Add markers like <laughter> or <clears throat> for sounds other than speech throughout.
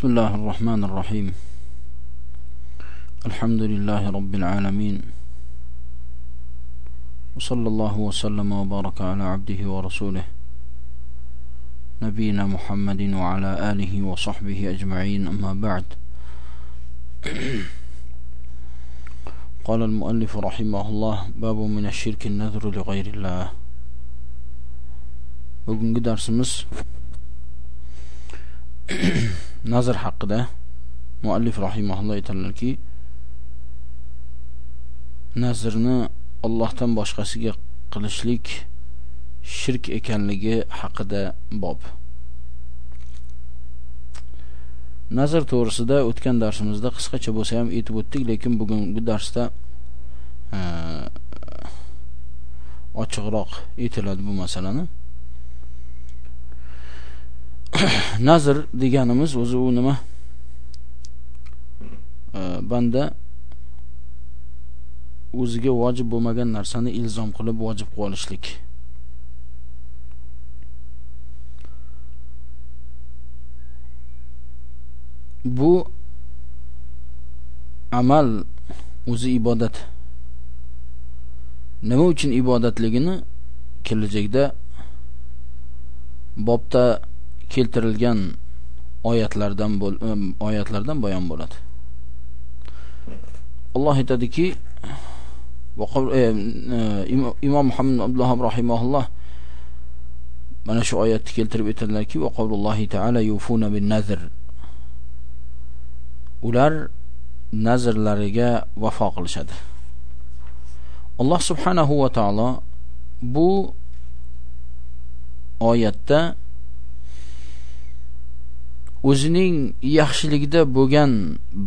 بسم الله الرحمن الرحيم الحمد لله رب العالمين وصلى الله وسلم وبارك على عبده ورسوله نبينا محمد وعلى آله وصحبه أجمعين أما بعد قال المؤلف رحمه الله باب من الشرك النذر لغير الله bugungi darsimiz <clears throat> nazr haqida muallif rahimaulloh aytadilarki nazrni Allohdan boshqasiga qilishlik shirk ekanligi haqida bob. Nazr to'g'risida o'tgan darsimizda qisqacha bo'lsa ham aytib o'tdik lekin bugungi darsda e, ochiqroq aytiladi bu masalani. <clears throat> nazr deganimiz o'zi u nima? Banda o'ziga vojib bo'lmagan narsani ilzom qilib vojib qilib olishlik. Bu amal o'zi ibodat. Nima uchun ibodatligini kelajakda bobda keltirilgan oyatlardan oyatlardan bayon bo'ladi. Alloh aytadiki e, e, imom Muhammad Abdulloh rahimahulloh mana shu oyatni keltirib aytadilarki va qavlullohi taala yufuna bin nazr. Ular nazrlariga vafo qilishadi. Alloh subhanahu va taolo bu oyatda o'zining yaxshiligida bo'lgan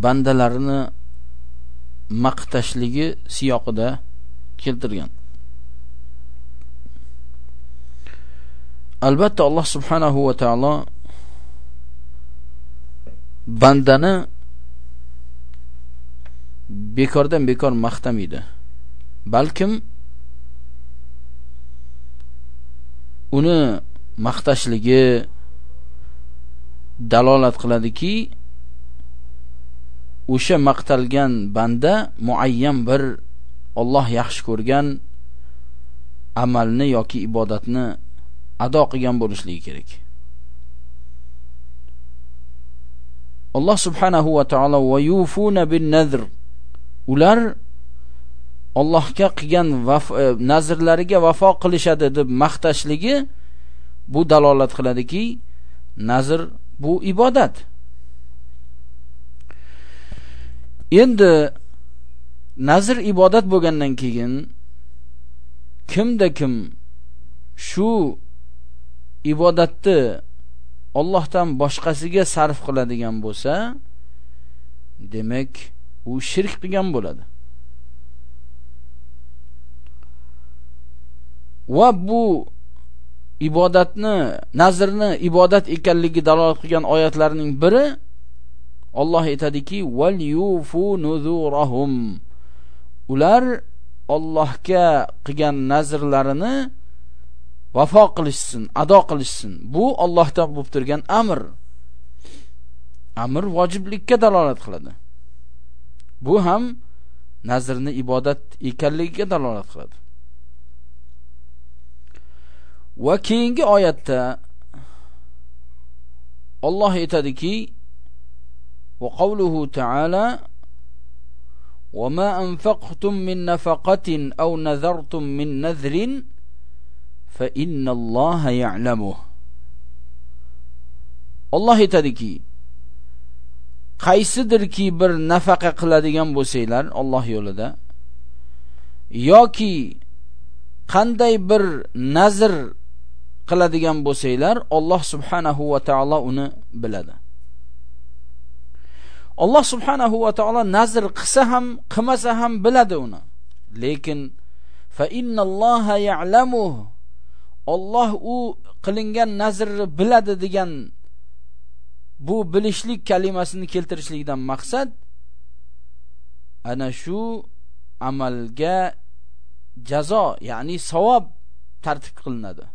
bandalarini maqtashligi siyoqida keltirgan. Albatta Alloh subhanahu va taolo bandani bekordan bekor maqtamaydi balkim uni maqtashligi dalolat qiladiki o'sha maqtalgan banda muayyan bir Alloh yaxshi ko'rgan amalni yoki ibodatni ado qilgan bo'lishligi kerak. Alloh subhanahu va taolo va yufuna bin nazr ular Allohga qilgan e, nazrlariga vafo qilishadi deb maqtashligi bu dalolat qiladiki nazr bu ibodat. Endi nazr ibodat bo'lgandan keyin kimda kim shu ibodatni Allohdan boshqasiga sarf qiladigan bo'lsa demak u shirk qilgan bo'ladi. Va bu ibodatni nazrni ibodat ekanligi dalolat qilgan oyatlarning biri Alloh aytadiki val yufu nuzurahum ular Allohga qilgan nazrlarini vafo qilishsin, ado qilishsin. Bu Allohdan bo'lib turgan amr. Amr vojiblikka dalolat qiladi. Bu ham nazrni ibodat ekanligiga dalolat qiladi. Va keyingi oyatda Alloh aytadiki: "Va qawluhu ta'ala وما أنفقتم من نفقة أو نذرتم من نذر فإن الله يعلمه Alloh aytadiki qaysidirki bir nafaqa qiladigan bo'lsanglar Alloh yo'lida yoki qanday bir nazr qiladigan bo'lsanglar Alloh subhanahu va taolo uni biladi. Alloh subhanahu va taolo nazr qilsa ham qilmasa ham biladi uni. Lekin fa innalloha ya'lamu Alloh u qilingan nazrni biladi degan bu bilishlik kalimasini keltirishlikdan maqsad ana shu amalga jazo ya'ni savob tartib qilinadi.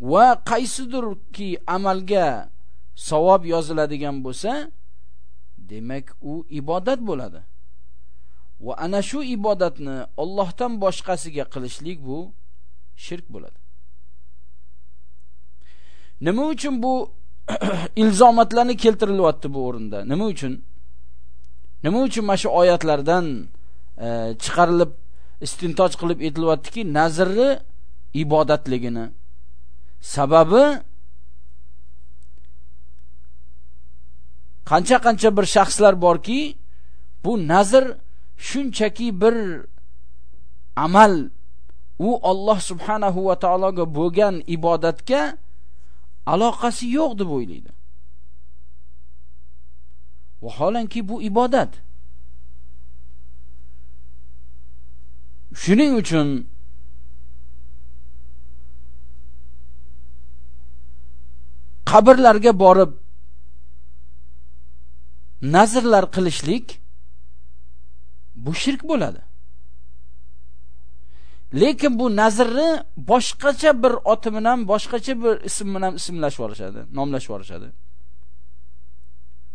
Va qaysidirki amalga savob yoziladigan bo'lsa demak u ibodat bo'ladi. Va ana shu ibodatni Allohdan boshqasiga qilishlik bu shirk bo'ladi. Nima uchun bu <clears throat> ilzomatlarni keltirilyapti bu o'rinda? Nima uchun? Nima uchun mana shu oyatlardan e, chiqarilib istintoj qilib aytilyaptiki nazrni ibodatligini? Sababi qancha qancha bir shaxslar borki bu nazr shunchaki bir amal u Alloh subhanahu va taologa bo'lgan ibodatga aloqasi yo'q deb o'ylaydi. Vaholanki bu ibodat. Shuning uchun qabrlarga borib nazrlar qilishlik bu shirk bo'ladi. Lekin bu nazrni boshqacha bir oti bilan boshqacha bir ism bilan ismlash yuborishadi nomlashib yuborishadi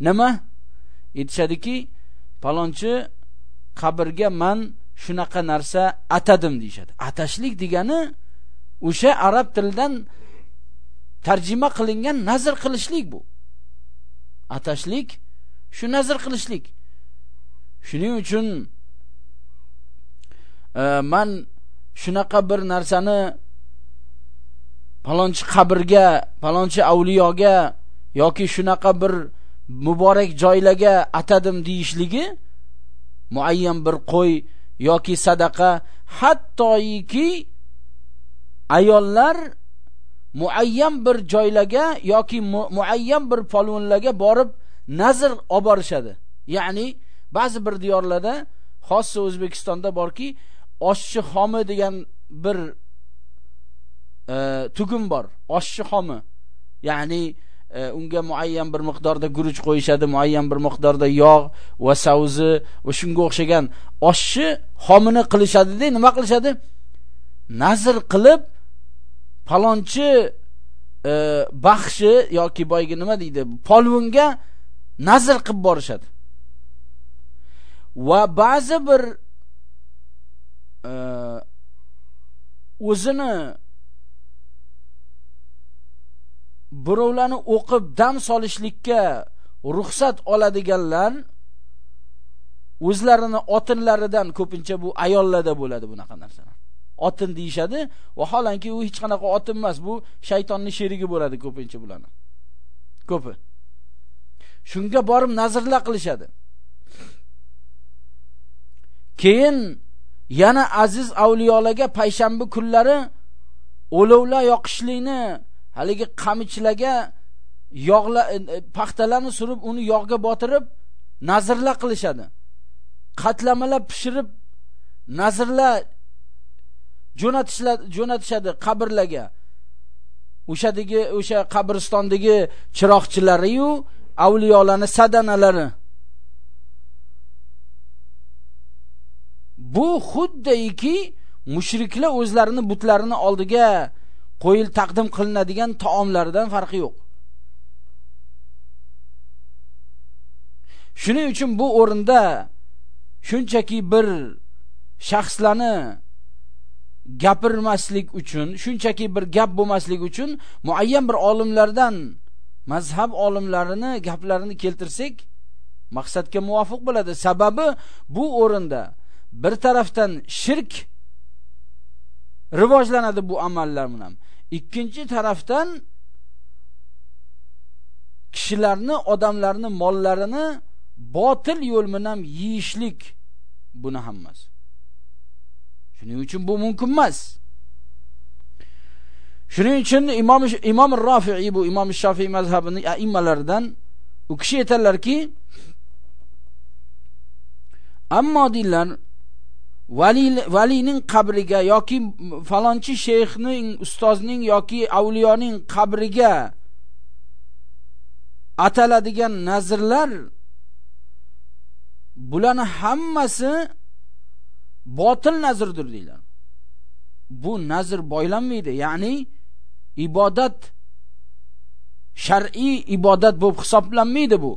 nima? Aytishadiki palonchi qabrga man shunaqa narsa atadim deyishadi. Atashlik degani o'sha arab tilidan tarjima qilingan nazr qilishlik bu. Atashlik shu nazr qilishlik. Shuning uchun e, man shunaqa bir narsani palonchi qabrga palonchi avliyoga yoki shunaqa bir muborak joylarga atadim deyishligi muayyan bir qo'y yoki sadaqa hattoiki ayollar muayyan bir joylarga yoki muayyan bir polvonlarga borib nazr olib borishadi. Ya'ni ba'zi bir diyorlarda xossa o'zbekistonda borki oshchi xomi degan bir e, tugum bor. Oshchi xomi. Ya'ni e, unga muayyan bir miqdorda guruch qo'yishadi muayyan bir miqdorda yog' va savzi va shunga o'xshagan oshchi xomini qilishadi-da, nima qilishadi? Nazr qilib palonchi e, baxshi yoki boygi nima deydi polvonga nazr qilib borishadi. Va ba'zi bir e, o'zini birovlarni o'qib dam solishlikka ruxsat oladiganlar o'zlarini otinlaridan ko'pincha bu ayollarda bo'ladi bunaqa narsalar otin deyishadi. Vaholanki u hech qanaqa otin emas. Bu shaytonning sherigi bo'ladi ko'pincha bularni. Ko'pi. Shunga borib nazrlar qilishadi. Keyin yana aziz avliyolarga payshanba kunlari olovlar yoqishlikni haligi qamichlarga yog'la e, e, paxtalarni surib uni yog'ga botirib nazrlar qilishadi. Qatlamalar pishirib nazrlar jo'natishadi qabrlarga. O'shadagi o'sha qabristondagi chiroqchilariyu avliyolarni sadanalari. Bu xuddiki mushriklar o'zlarini butlarini oldiga qo'yil taqdim qilinadigan taomlardan farqi yo'q. Shuning uchun bu o'rinda shunchaki bir shaxslarni gapirmaslik uchun shunchaki bir gap bo'lmaslik uchun muayyan bir olimlardan mazhab olimlarini gaplarini keltirsak maqsadga muvofiq bo'ladi. Sababi bu o'rinda bir tarafdan shirk rivojlanadi bu amallar bilan. Ikkinchi tarafdan kishilarni odamlarni mollarini botil yo'l bilan yeyishlik buni hammasi. Shuning uchun bu mumkin emas. Shuning uchun imom imom rofiiy bu imom shofiy mazhabining aimmalaridan u kishi aytadilarki ammo deydilar vali valining qabriga yoki falonchi sheyxning ustozning yoki avliyoning qabriga ataladigan nazrlar bularni hammasi botil nazrdir deydilar bu nazr boylanmaydi ya'ni ibodat shar'iy ibodat bo'lib hisoblanmaydi bu.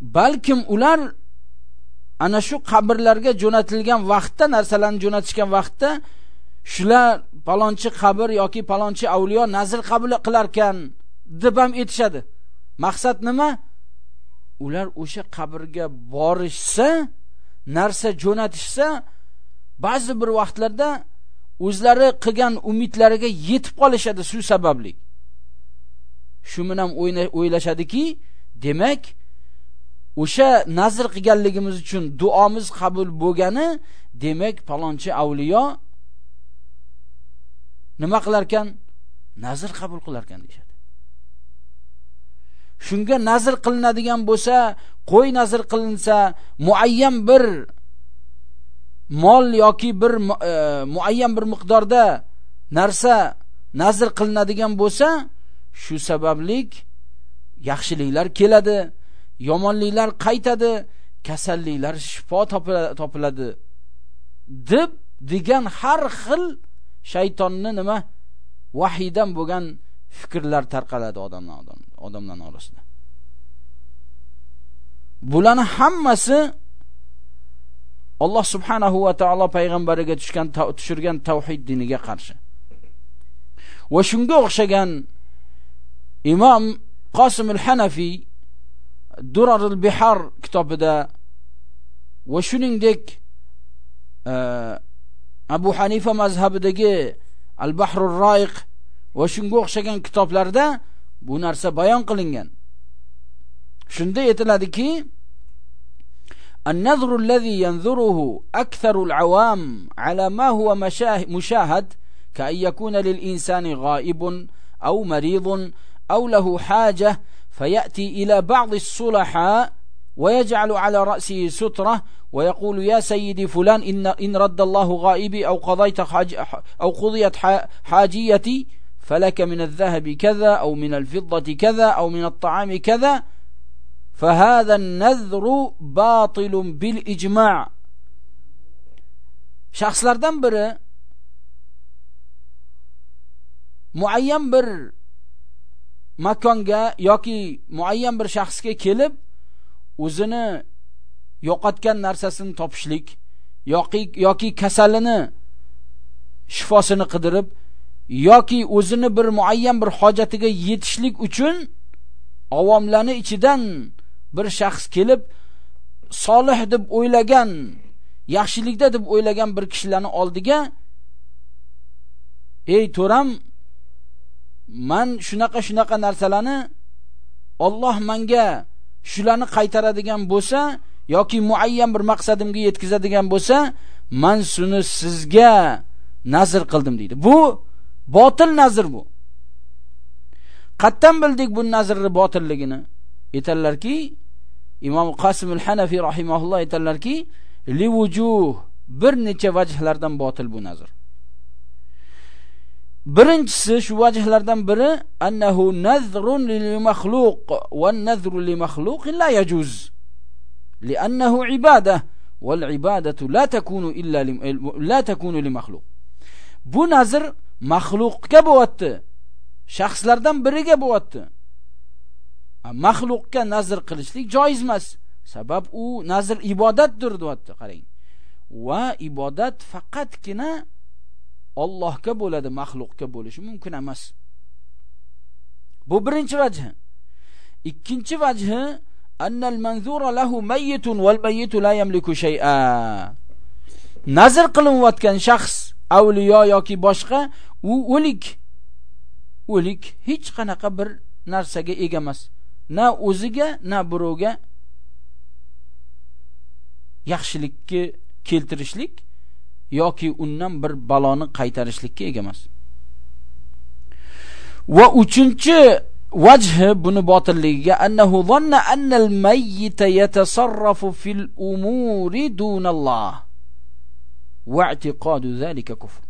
Balkim ular ana shu qabrlarga jo'natilgan vaqtda narsalarni jo'natishgan vaqtda shular palonchi qabr yoki palonchi avliyo nazr qabul qilarkan deb ham aytishadi. Maqsad nima? Ular o'sha qabrga borishsa narsa jo'natishsa ba'zi bir vaqtlarda o'zlari qilgan umidlariga yetib qolishadi shu sababli. Shu bilan o'ylashadiki demak o'sha nazr qilganligimiz uchun duomiz qabul bo'lgani demak palonchi avliyo nima qilarkan? Nazr qabul qilarkan deyishadi. Shunga nazr qilinadigan bo'lsa qo'y nazr qilinsa muayyan bir mol yoki bir e, muayyan bir miqdorda narsa nazr qilinadigan bo'lsa shu sabablik yaxshiliklar keladi yomonliklar qaytadi kasalliklar shifo topiladi deb degan har xil shaytonni nima vahiydan bo'lgan fikrlar tarqaladi odamdan odam. Odamlar orasida. Bularni hammasi Alloh subhanahu va taolo payg'ambariga tushgan tushirgan tavhid diniga qarshi. Va shunga o'xshagan imom Qosim al-Hanafi Durar al-Bihar kitobida va shuningdek e, Abu Hanifa mazhabidagi Al-Bahrur Roiq va shunga o'xshagan kitoblarda bu narsa bayon qilingan. Shunda aytiladiki, النذر الذي ينذره أكثر العوام على ما هو مشاهد كأن يكون للإنسان غائب أو مريض أو له حاجة فيأتي إلى بعض الصلحاء ويجعل على رأسه سترة ويقول يا سيدي فلان إن, إن رد الله غائبي أو قضيت حاج أو قضيت حاجيتي فلك من الذهب كذا أو من الفضة كذا أو من الطعام كذا فهذا النذر باطل بالإجماع shaxslardan biri muayyan bir makonga yoki muayyan bir shaxsga kelib o'zini yo'qotgan narsasini topishlik yoki yoki kasalini shifosini qidirib yoki o'zini bir muayyan bir hojatiga yetishlik uchun avomlarni ichidan bir shaxs kelib solih deb o'ylagan yaxshilikda deb o'ylagan bir kishilarni oldiga ey to'ram man shunaqa shunaqa narsalarni Alloh menga shularni qaytaradigan bo'lsa yoki muayyan bir maqsadimga yetkazadigan bo'lsa man shuni sizga nazr qildim deydi. Bu Botil nazr bu. Qatdan bildik bu nazrni botilligini? Aytadilarki, Imom Qasim al-Hanafi rahimahulloh aytadilarki, li bir necha vajhlardan botil bu nazr. Birinchisi shu vajhlardan biri annahu nazrun lil makhluq va nazru li makhluq la yajuz li'annahu ibada wal ibadatu la takunu illa la takunu li makhluq. Bu nazr mahluqga bo'lyapti shaxslardan biriga bo'lyapti Mahluqga nazr qilishlik joiz emas. Sabab u nazr ibodatdir deyapti qarang. Va ibodat faqatgina Allohga bo'ladi mahluqga bo'lishi mumkin emas. Bu birinchi vajh. Ikkinchi vajh annal manzura lahu mayyitun wal mayyitu la yamliku shay'a. Nazr qilinayotgan shaxs avliyo yoki boshqa u o'lik. O'lik hech qanaqa bir narsaga ega emas. Na o'ziga na birovga yaxshilikka keltirishlik yoki undan bir baloni qaytarishlikka ega emas. Va uchinchi وجه بن باطلية أنه ظن أن الميت يتصرف في الأمور دون الله va i'tiqodu zalika kufr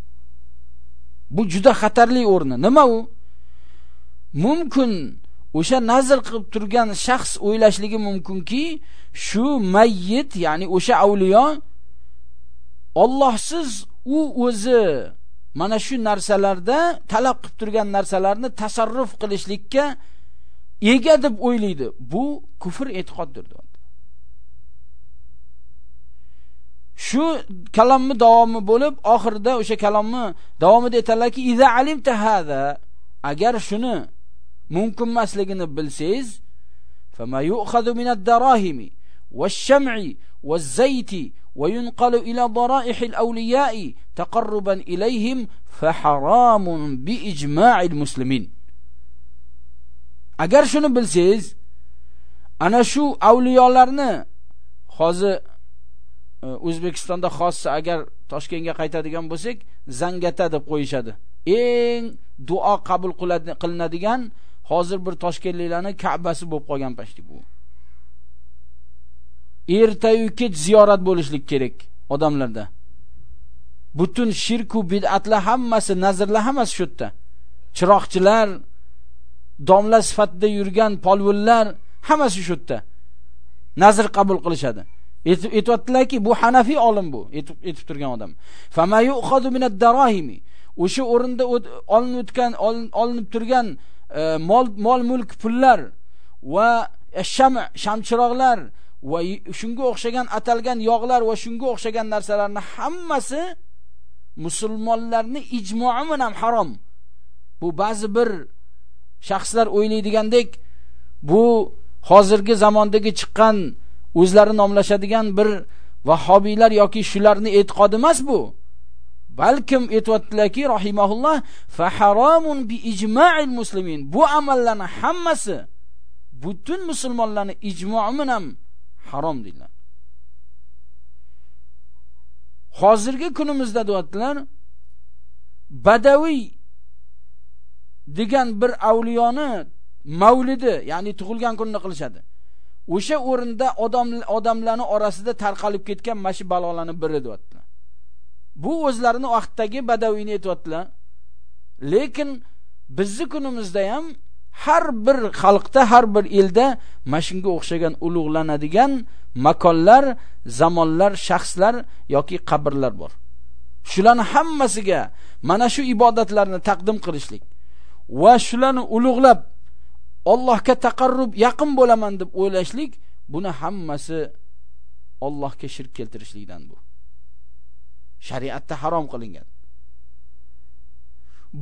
bu juda xatarli o'rni. Nima u? Mumkin o'sha nazr qilib turgan shaxs o'ylashligi mumkinki shu mayyit ya'ni o'sha avliyo Allohsiz u o'zi mana shu narsalarda talab qilib turgan narsalarni tasarruf qilishlikka ega deb o'ylaydi. Bu kufr e'tiqoddir shu kalomni davomi bo'lib oxirida o'sha kalomni davomida aytadilarki iza alimta hada agar shuni mumkin emasligini bilsangiz fama yu'khadhu min ad-darahimi wash-sham'i waz-zayti va yunqalu ila daraih al-awliya'i taqarruban ilayhim fa haramun bi ijma'il muslimin. Agar shuni bilsangiz ana shu avliyolarni hozir O'zbekistonda xossa agar Toshkentga qaytadigan bo'lsak zangata deb qo'yishadi. Eng duo qabul qilinadigan hozir bir toshkentliklarning Ka'basi bo'lib qolgan pashti bu. Ertayu kech ziyorat bo'lishlik kerak odamlarda. Butun shirku bid'atlar hammasi nazrlar hammasi shu yerda. Chiroqchilar domla sifatida yurgan polvonlar hammasi shu yerda. Nazr qabul qilishadi. Aytyaptilarki bu hanafiy olim bu aytib turgan odam. Fama yu'khadu darahimi. O'sha o'rinda olinib o'tgan olinib turgan e, mol mol mulk pullar va sham shamchiroqlar va shunga o'xshagan atalgan yog'lar va shunga o'xshagan narsalarni hammasi musulmonlarni ijmo'i bilan harom? Bu ba'zi bir shaxslar o'ylaydigandek bu hozirgi zamondagi chiqqan o'zlari nomlashadigan bir vahobiylar yoki shularni e'tiqodi emas bu. Balkim aytyaptilarki rahimahulloh fa haromun bi ijma'il muslimin. Bu amallarni hammasi butun musulmonlarni ijmo'i bilan harom deydilar. Hozirgi kunimizda deyaptilar badaviy degan bir avliyoni mavlidi ya'ni tug'ilgan kunini qilishadi. O'sha o'rinda odam odamlarni orasida tarqalib ketgan mashi balolarni biri deyaptilar bu o'zlarini vaqtdagi badaviyni aytyaptilar. Lekin bizni kunimizda ham har bir xalqda har bir elda mashunga o'xshagan ulug'lanadigan makonlar zamonlar shaxslar yoki qabrlar bor. Shularni hammasiga mana shu ibodatlarni taqdim qilishlik va shularni ulug'lab Allohga taqarrub yaqin bo'laman deb o'ylashlik buni hammasi Allohga shirk keltirishlikdan bu. Shariatda harom qilingan.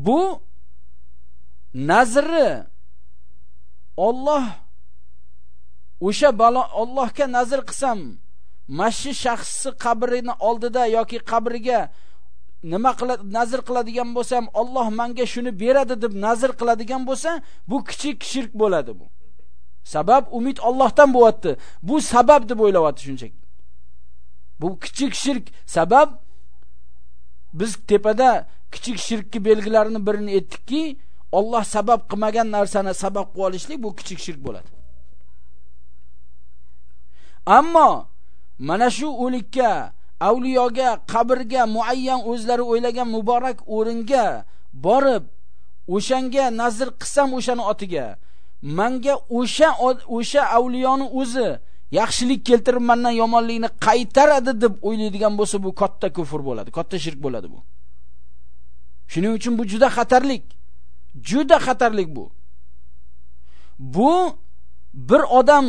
Bu nazri Alloh o'sha balo Allohga nazr qilsam mashhi shaxsi qabrini oldida yoki qabriga nima qiladi nazr qiladigan bo'lsam Alloh menga shuni beradi deb nazr qiladigan bo'lsa bu kichik shirk bo'ladi bu. Sabab umid Allohdan bo'lyapti. Bu sabab deb o'ylayapti shunchaki. Bu kichik shirk sabab biz tepada kichik shirkki belgilarini birini aytdikki Alloh sabab qilmagan narsani sabab qilib olishlik bu kichik shirk bo'ladi. Ammo mana shu o'likka, avliyoga, qabrga muayyan o'zlari o'ylagan muborak o'ringa borib, o'shanga nazr qilsam o'shani otiga, menga o'sha o'sha avliyoni o'zi yaxshilik keltirib mendan yomonlikni qaytaradi deb o'ylaydigan bo'lsa bu katta kufr bo'ladi, katta shirk bo'ladi bu. Shuning uchun bu juda xatarlik. juda xatarlik bu bu bir odam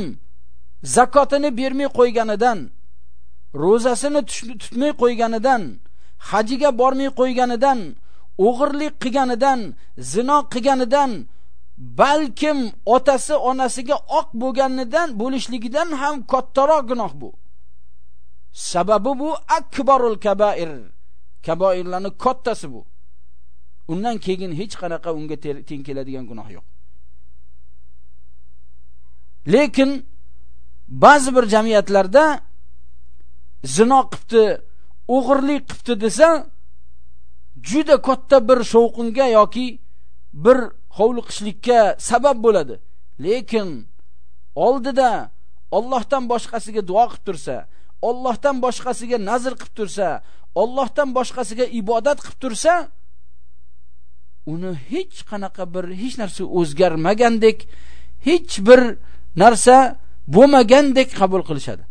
zakotini bermay qo'yganidan ro'zasini tutmay qo'yganidan hajiga bormay qo'yganidan o'g'irlik qilganidan zino qilganidan balkim otasi onasiga oq bo'lganidan bo'lishligidan ham kattaroq gunoh bu. Sababi bu akbarul kabair. Kaboirlarning kattasi bu. Undan keyin hech qanaqa unga teng keladigan gunoh yo'q. Lekin ba'zi bir jamiyatlarda zino qilibdi o'g'irlik qilibdi desa juda katta bir shovqinga yoki bir hovliqishlikka sabab bo'ladi. Lekin oldida Allohdan boshqasiga duo qilib tursa Allohdan boshqasiga nazr qilib tursa Allohdan boshqasiga ibodat qilib tursa uni hech qanaqa bir hech narsa o'zgarmagandek hech bir narsa bo'lmagandek qabul qilishadi.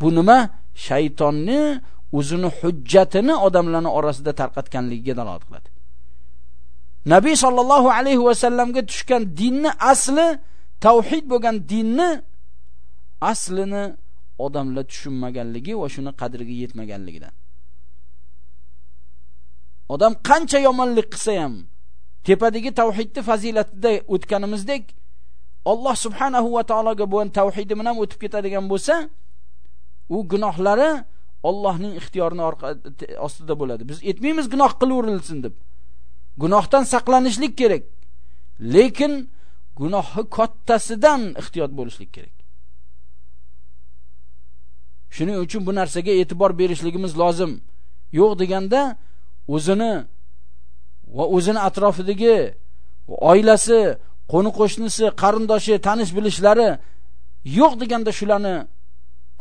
Bu nima? Shaytonni o'zini hujjatini odamlarning orasida tarqatganligiga dalolat qiladi. Nabiy sollallohu alayhi vasallamga tushgan dinni asli tavhid bo'lgan dinni aslini odamlar tushunmaganligi va shuni qadriga yetmaganligidan. Odam qancha yomonlik qilsa ham tepadagi tavhidni fazilatida o'tganimizdek Alloh subhanahu va taologa bo'lgan tavhidi bilan o'tib ketadigan bo'lsa u gunohlari Allohning ixtiyorini ostida bo'ladi. Biz etmaymiz gunoh qilaverilsin deb. Gunohdan saqlanishlik kerak. Lekin gunohi kattasidan ehtiyot bo'lishlik kerak. Shuning uchun bu narsaga e'tibor berishligimiz lozim. Yo'q deganda o'zini va o'zini atrofidagi oilasi qo'ni qo'shnisi qarindoshi tanish bilishlari yo'q deganda shularni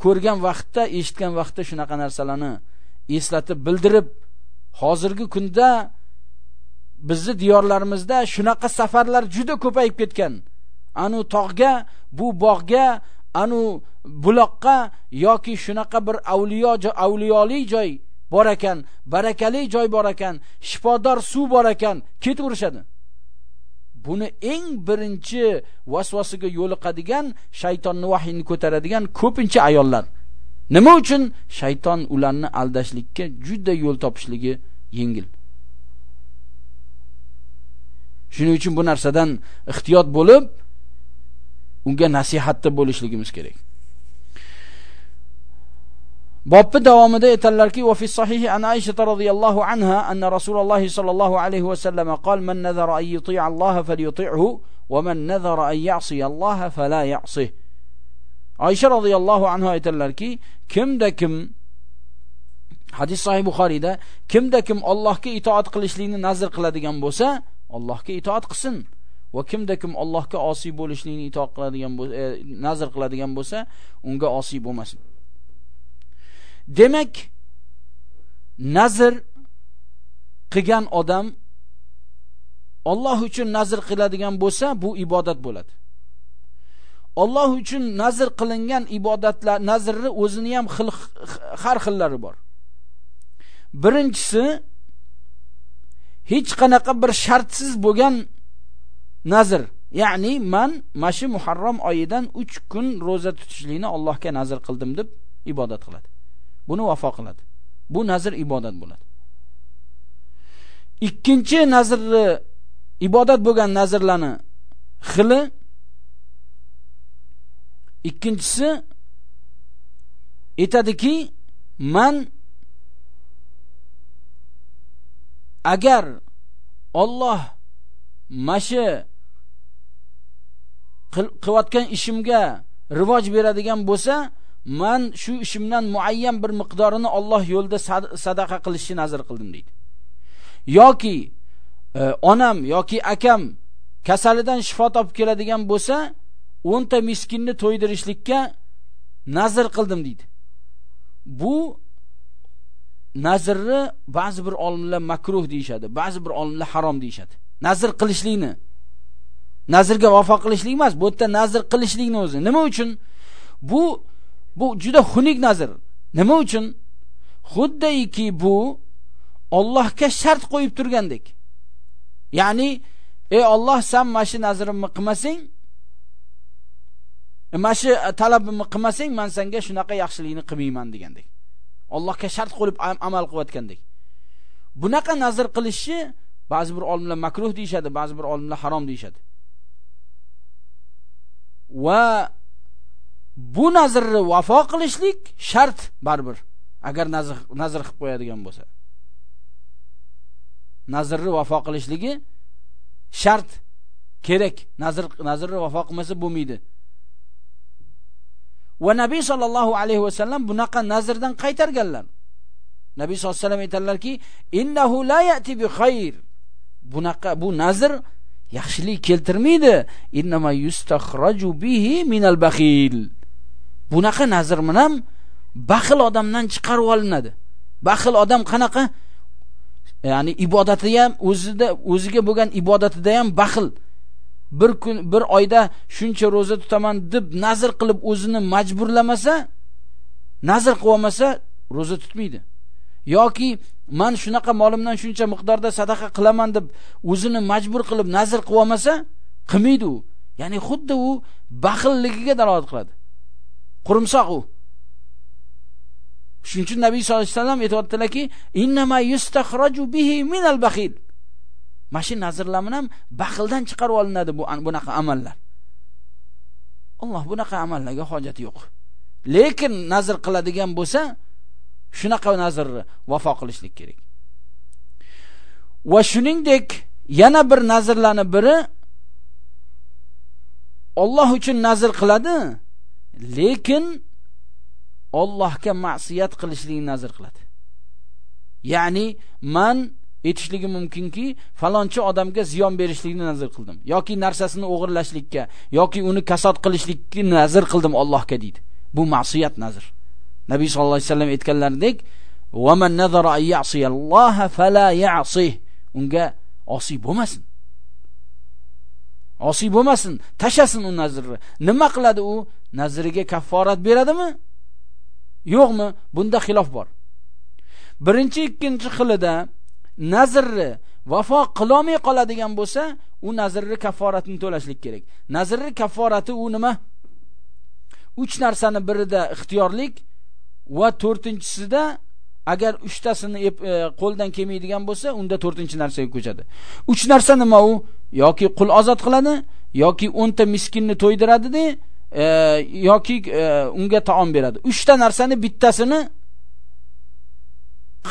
ko'rgan vaqtda eshitgan vaqtda shunaqa narsalarni eslatib bildirib hozirgi kunda bizni diyorlarimizda shunaqa safarlar juda ko'payib ketgan. Anu tog'ga bu bog'ga anu buloqqa yoki shunaqa bir avliyo avliyoli joy bor ekan barakali joy bor ekan shifodor suv bor ekan ketaverishadi buni eng birinchi vasvasiga yo'liqadigan shaytonni vahiyni ko'taradigan ko'pincha ayollar. Nima uchun? Shayton ularni aldashlikka juda yo'l topishligi yengil. Shuning uchun bu narsadan ehtiyot bo'lib unga nasihatda bo'lishligimiz kerak. Bobbi davomida aytadilarki, "Va fi sahihi an Aisha radhiyallohu anha anna Rasululloh sallallohu alayhi va sallam qol man nazara an yuti' Allah falyuti'hu va man nazara an ya'si Allah fala ya'sih." Aisha radhiyallohu anha aytadilarki, kimda kim hadis sahih Buxoriyda kimda kim Allohga itoat qilishlikni nazr qiladigan bo'lsa, Allohga itoat qilsin. va kimda kim Allohga osiy bo'lishlikni itoat qiladigan bo'lsa, e, nazr qiladigan bo'lsa, unga osiy bo'lmasin. Demak nazr qilgan odam Alloh uchun nazr qiladigan bo'lsa bu ibodat bo'ladi. Alloh uchun nazr qilingan ibodatlar nazrni o'zini ham xil har xillari bor. Birinchisi hech qanaqa bir shartsiz bo'lgan nazr ya'ni man mashi muharram oyidan 3 kun roza tutishlikni Allohga nazr qildim deb ibodat qiladi. Buni vafo qiladi. Bu nazr ibodat bo'ladi. Ikkinchi nazrni ibodat bo'lgan nazrlarni xili ikkinchisi aytadiki man agar Alloh mashi qilayotgan ishimga rivoj beradigan bo'lsa man shu ishimdan muayyan bir miqdorini Alloh yo'lida sadaqa qilishni nazar qildim deydi. Yoki e, onam yoki akam kasalidan shifo topib keladigan bo'lsa 10 ta miskinni to'ydirishlikka nazr qildim deydi. Bu nazrni ba'zi bir olimlar makruh deyishadi ba'zi bir olimlar harom deyishadi. Nazr qilishlikni nazrga vafo qilishlik emas bu yerda nazr qilishlikni o'zi. Nima uchun? Bu bu juda xunuk nazr. Nima uchun? Xuddiki bu Allohga shart qo'yib turgandek. Ya'ni ey Alloh sen mana shu nazrimni qilmasang mana shu e, talabimni qilmasang men senga shunaqa yaxshilikni qilmayman degandek. Allohga shart qo'yib amal qilayotgandek. Bunaqa nazr qilishni ba'zi bir olimlar makruh deyshadi ba'zi bir olimlar harom deyshadi va bu nazrni vafo qilishlik shart baribir. Agar nazr nazr qilib qo'yadigan bo'lsa. Nazrni vafo qilishligi shart kerak. Nazr nazrni vafo qilmasa bo'lmaydi. Va nabiy sollallohu alayhi vasallam bunaqa nazrdan qaytarganlar. Nabiy sallallohu alayhi vasallam aytadilarki innahu la ya'ti bi khayr. Bunaqa bu nazr yaxshilik keltirmaydi. Innama yustakhraju bihi minal bakhil. Bunaqa nazr bilan baxil odamdan chiqarib olinadi. Baxil odam qanaqa? Ya'ni ibodati ham o'zida o'ziga bo'lgan ibodatida ham baxil. Bir kun bir oyda shuncha roza tutaman deb nazr qilib o'zini majburlamasa nazr qilib olmasa roza tutmaydi. Yoki man shunaqa molimdan shuncha miqdorda sadaqa qilaman deb o'zini majbur qilib nazr qilib olmasa qilmaydi u. Ya'ni xuddi u baxilligiga dalolat qiladi. Qurumsoq u. Shuning uchun nabiy sollallohu alayhi vasallam aytyaptilarki innama yustakhraju bihi minal baxil mana shu nazrlar ham baxildan chiqarib olinadi bu bunaqa amallar. Alloh bunaqa amallarga hojati yo'q. Lekin nazr qiladigan bo'lsa shunaqa nazrni vafo qilishlik kerak. Va shuningdek yana bir nazrlarni biri Alloh uchun nazr qiladi lekin Allohga ma'siyat qilishlikni nazr qiladi. Ya'ni man etishligi mumkinki falonchi odamga ziyon berishlikni nazr qildim. Yoki narsasini o'g'irlashlikka yoki uni kasod qilishlikni nazr qildim Allohga deydi. Bu ma'siyat nazr. Nabiy sallallohu alayhi vasallam aytganlaridek va man nazara an ya'siyalloha fala ya'sih. Unga osiy bo'lmasin. Osiy bo'lmasin tashasin u nazrni. Nima qiladi u? Nazriga kafforat beradimi? Yo'qmi? Bunda xilof bor. Birinchi ikkinchi xilida nazrni vafo qilolmay qoladigan bo'lsa u nazrni kafforatini to'lashlik kerak. Nazrni kafforati u nima? Uch narsani birida ixtiyorlik va to'rtinchisida agar uchtasini e, qo'ldan kelmaydigan bo'lsa unda to'rtinchi narsaga ko'chadi. Uch narsa nima u? Yoki qul ozod qiladi yoki o'nta miskinni to'ydiradida e, yoki e, unga taom beradi. Uchta narsani bittasini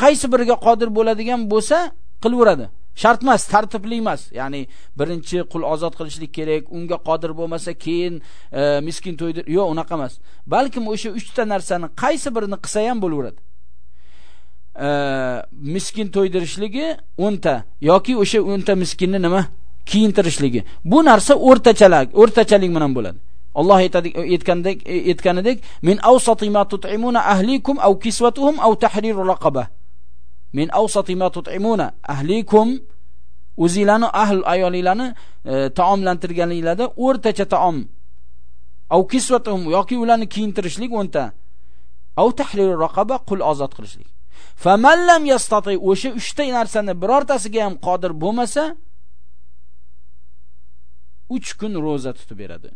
qaysi biriga qodir bo'ladigan bo'lsa qilaveradi shart emas tartibli emas. Ya'ni birinchi qul ozod qilishlik kerak unga qodir bo'lmasa keyin e, miskin to'ydir yo'q unaqa emas. Balkim o'sha uchta narsani qaysi birini qilsa ham bo'laveradi. Miskin to'ydirishligi 10 ta yoki o'sha 10 ta miskinni nima? Kiyintirishligi. Bu narsa o'rtachalik o'rtachalik bilan bo'ladi. Alloh aytadi aytgandek aytganidek min awsati ma tut'imuna ahlikum aw kiswatuhum aw tahriru raqaba. Min awsati ma tut'imuna ahlikum o'zinglarni ahl ayolinglarni e, taomlantirganinglarda o'rtacha taom. Aw kiswatuhum yoki ularni kiyintirishlik 10 ta aw tahriru raqaba qul ozod qilishlik. Famallam yastati o'sha 3 ta narsani birortasiga ham qodir bo'lmasa 3 kun roza tutib beradi.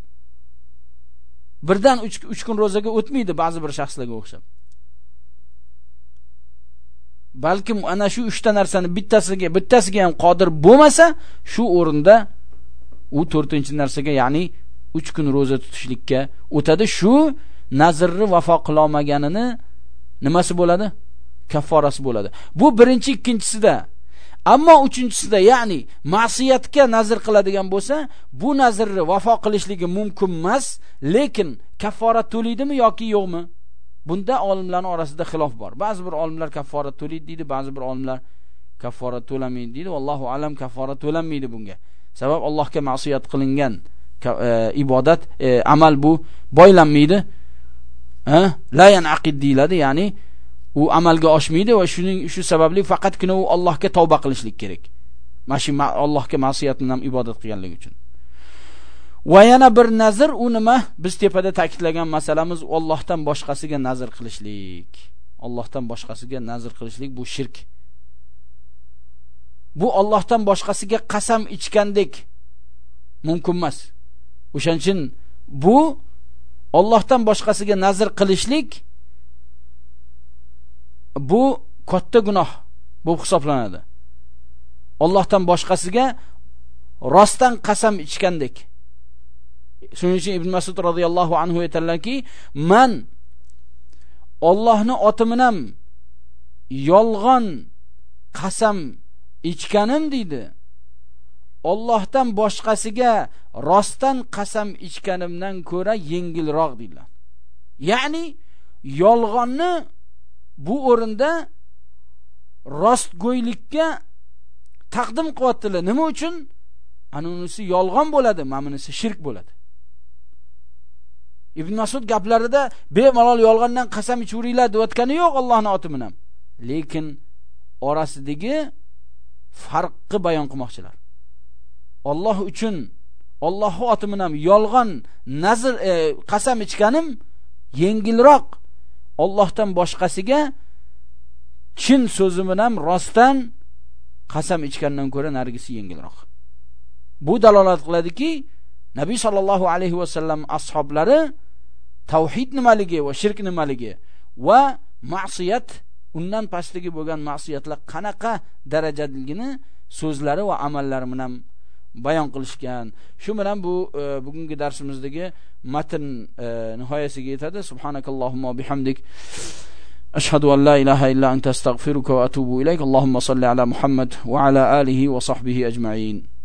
Birdan 3 kun rozaga o'tmaydi ba'zi bir shaxslarga o'xshab. Balkim ana shu 3 ta narsani bittasiga bittasiga ham qodir bo'lmasa shu o'rinda u 4-chi narsaga ya'ni 3 kun roza tutishlikka o'tadi. Shu nazrni vafo qila olmaganini nimasi bo'ladi? Kafforasi bo'ladi. Bu birinchi ikkinchisida. Ammo uchinchisida ya'ni ma'siyatga nazr qiladigan bo'lsa bu nazrni vafo qilishligi mumkin emas lekin kafforat to'laydimi yoki yo'qmi? Bunda olimlarning orasida xilof bor. Ba'zi bir olimlar kafforat to'laydi deydi ba'zi bir olimlar kafforat to'lamaydi deydi. Allohu alam kafforat to'lanmaydi bunga. Sabab allohga ma'siyat qilingan e, ibodat e, amal bu boylanmaydi. La yanaqid deyiladi ya'ni u amalga oshmaydi va shuning shu sababli faqatgina u Allohga tavba qilishlik kerak. Mana shu Allohga ma'siyat bilan ibodat qilganligi uchun. Va yana bir nazr u nima? Biz tepada ta'kidlagan masalamiz Allohdan boshqasiga nazr qilishlik. Allohdan boshqasiga nazr qilishlik bu shirk. Bu Allohdan boshqasiga qasam ichgandek mumkin emas. O'shaning uchun bu Allohdan boshqasiga nazr qilishlik bu katta gunoh bo'lib hisoblanadi. Allohdan boshqasiga rostdan qasam ichgandek shuning uchun ibn masud roziyallohu anhu aytadilarki man Allohni oti bilan yolg'on qasam ichganim deydi. Allohdan boshqasiga rostdan qasam ichganimdan ko'ra yengilroq deydilar. Ya'ni yolg'onni bu o'rinda rostgo'ylikka taqdim qilyaptilar. Nima uchun? Ana unisi yolg'on bo'ladi mana bunisi shirk bo'ladi. Ibn masud gaplarida bemalol yolg'ondan qasam ichaveringlar deyotgani yo'q Allohning oti bilan. Lekin orasidagi farqni bayon qilmoqchilar. Alloh uchun Allohning oti bilan yolg'on nazr e, qasam ichganim yengilroq. Allohdan boshqasiga chin so'zi bilan rostdan qasam ichgandan ko'ra nargisi yengilroq. Bu dalolat qiladiki nabiy sallallohu alayhi va sallam ashablari tavhid nimaligi va shirk nimaligi va ma'siyat undan pastligi bo'lgan ma'siyatlar qanaqa darajadligini so'zlari va amallari bilan bayon qilishgan. Shu bilan bu e, bugungi darsimizdagi matn e, nihoyasiga yetadi. Subhanakallohumma bihamdik. Ashhadu an la ilaha illa anta astag'firuka va atubu ilayk. Allohumma salli ala muhammad va ala alihi va sahbihi ajma'in.